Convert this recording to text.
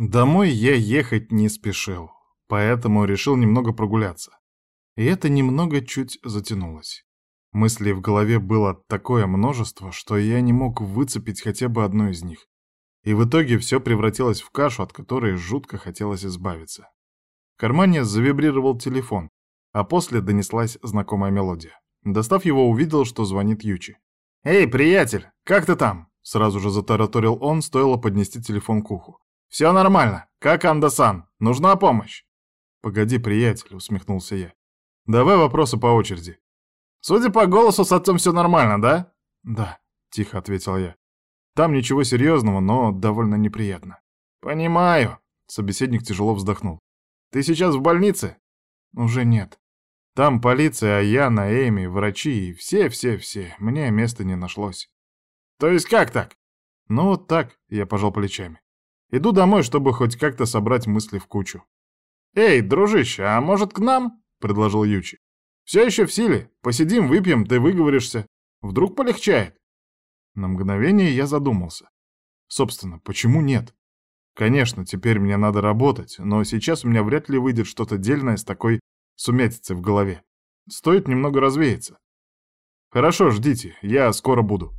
Домой я ехать не спешил, поэтому решил немного прогуляться. И это немного чуть затянулось. Мыслей в голове было такое множество, что я не мог выцепить хотя бы одну из них. И в итоге все превратилось в кашу, от которой жутко хотелось избавиться. В кармане завибрировал телефон, а после донеслась знакомая мелодия. Достав его, увидел, что звонит Ючи. «Эй, приятель, как ты там?» Сразу же затараторил он, стоило поднести телефон к уху. «Все нормально. Как Анда-сан? Нужна помощь?» «Погоди, приятель», — усмехнулся я. «Давай вопросы по очереди». «Судя по голосу, с отцом все нормально, да?» «Да», — тихо ответил я. «Там ничего серьезного, но довольно неприятно». «Понимаю», — собеседник тяжело вздохнул. «Ты сейчас в больнице?» «Уже нет. Там полиция, а я, Эми, врачи и все-все-все. Мне места не нашлось». «То есть как так?» «Ну вот так», — я пожал плечами. «Иду домой, чтобы хоть как-то собрать мысли в кучу». «Эй, дружище, а может к нам?» — предложил Ючи. «Все еще в силе. Посидим, выпьем, ты выговоришься. Вдруг полегчает». На мгновение я задумался. Собственно, почему нет? Конечно, теперь мне надо работать, но сейчас у меня вряд ли выйдет что-то дельное с такой сумятицей в голове. Стоит немного развеяться. Хорошо, ждите, я скоро буду.